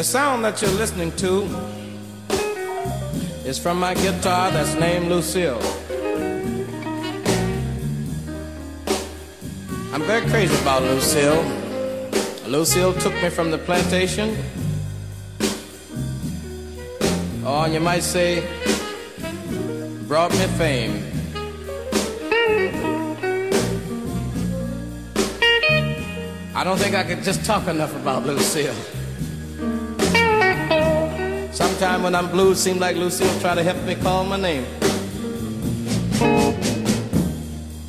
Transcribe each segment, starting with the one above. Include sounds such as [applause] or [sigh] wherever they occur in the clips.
The sound that you're listening to is from my guitar that's named Lucille. I'm very crazy about Lucille. Lucille took me from the plantation. Oh, or you might say, brought me fame. I don't think I could just talk enough about Lucille. Sometime when I'm blue, seems like Lucille try to help me call my name.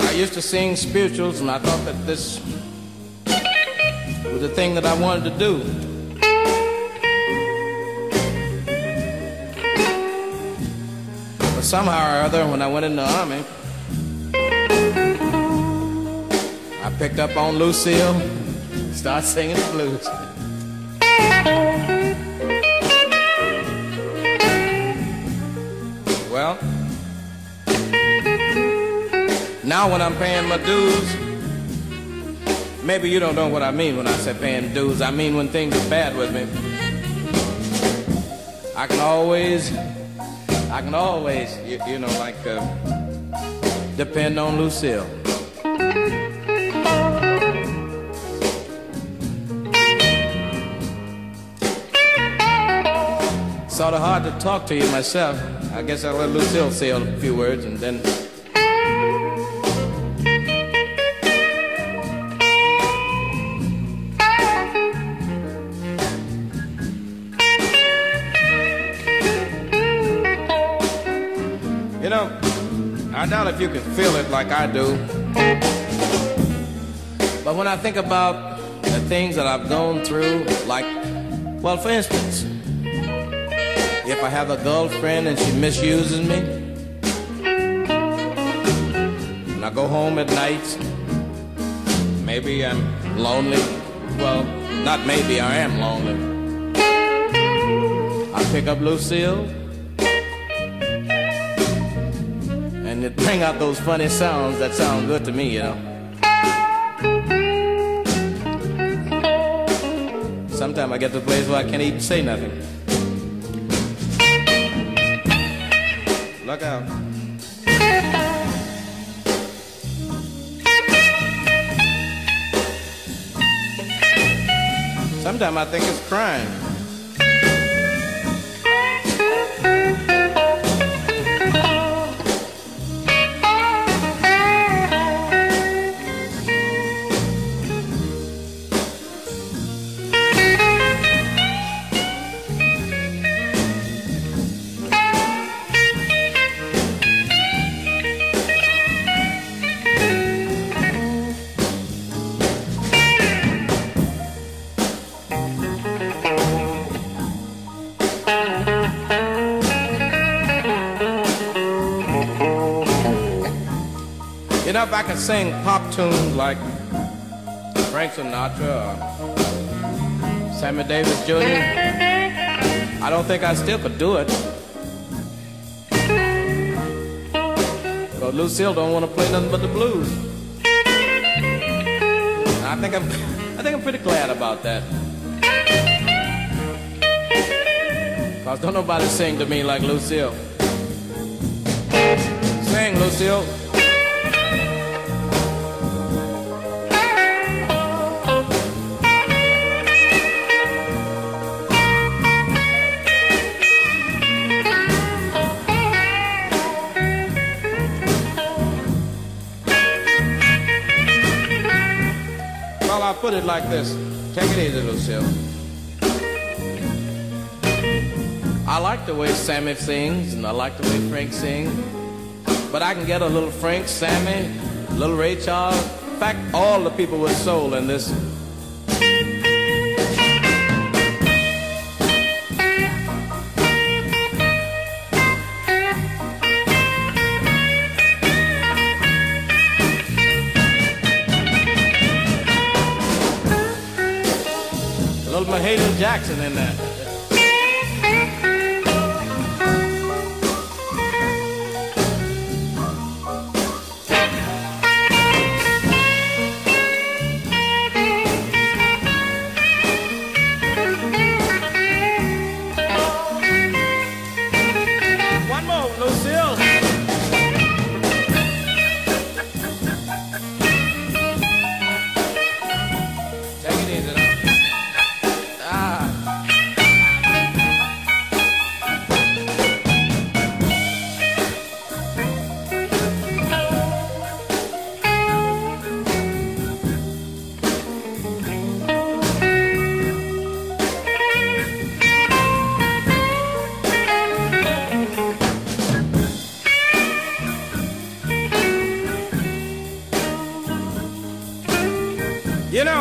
I used to sing spirituals, and I thought that this was the thing that I wanted to do. But somehow or other, when I went in the army, I picked up on Lucille, started singing the blues. Well, now when I'm paying my dues, maybe you don't know what I mean when I say paying dues. I mean when things are bad with me. I can always, I can always, you, you know, like uh, depend on Lucille. Sort of hard to talk to you myself. I guess I'll let Lucille say a few words and then. You know, I doubt if you can feel it like I do. But when I think about the things that I've gone through, like, well, for instance, if I have a girlfriend and she misuses me, and I go home at night, maybe I'm lonely. Well, not maybe, I am lonely. I pick up Lucille, and it bring out those funny sounds that sound good to me, you know. Sometimes I get to a place where I can't even say nothing. Look out. Sometimes I think it's crime. I could sing pop tunes like Frank Sinatra or Sammy Davis Jr., I don't think I still could do it. But Lucille don't want to play nothing but the blues. And I think I'm, [laughs] I think I'm pretty glad about that. Cause don't nobody sing to me like Lucille. Sing, Lucille. Put it like this. Take it easy, Lucille. I like the way Sammy sings, and I like the way Frank sings. But I can get a little Frank, Sammy, little Ray Charles. In fact, all the people with soul in this. Mahalia Jackson in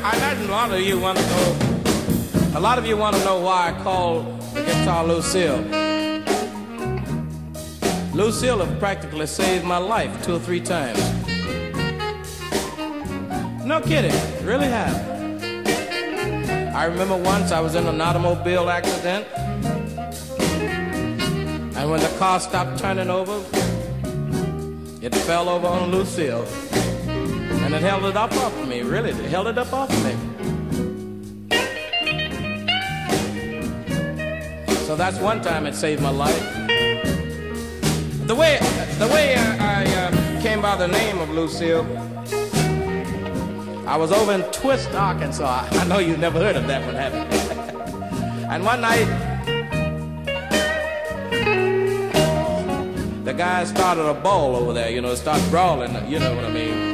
there. lot of you want to know. A lot of you want to know why I call guitar Lucille. Lucille have practically saved my life two or three times. No kidding, really have. I remember once I was in an automobile accident, and when the car stopped turning over, it fell over on Lucille. And it held it up off me, really. It held it up off me. So that's one time it saved my life. The way, the way I, I uh, came by the name of Lucille, I was over in Twist, Arkansas. [laughs] I know you've never heard of that one, have you? [laughs] and one night, the guy started a ball over there, you know, started brawling, you know what I mean.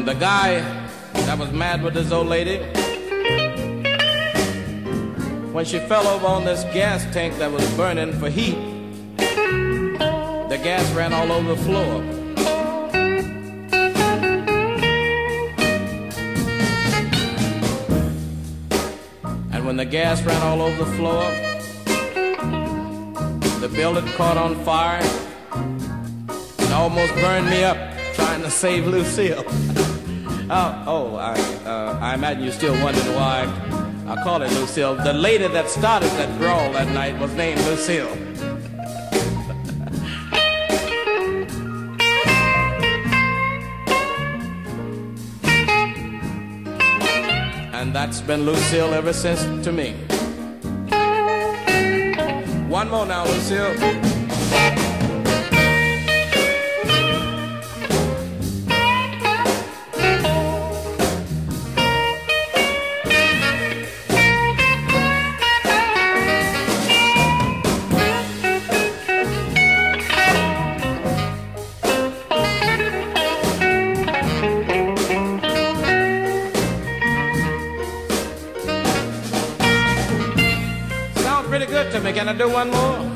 And the guy that was mad with this old lady, when she fell over on this gas tank that was burning for heat, the gas ran all over the floor. And when the gas ran all over the floor, the building caught on fire and almost burned me up trying to save Lucille. [laughs] oh, oh, I, uh, I imagine you're still wondering why I call it Lucille. The lady that started that brawl that night was named Lucille. [laughs] and that's been Lucille ever since to me. One more now, Lucille. Can I do one more?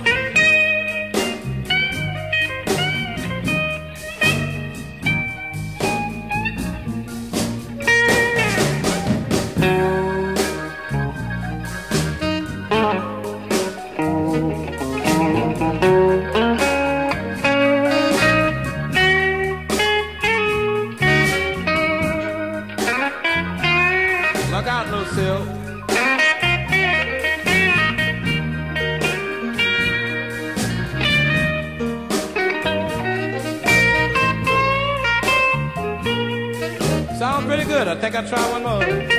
I think I'll try one more.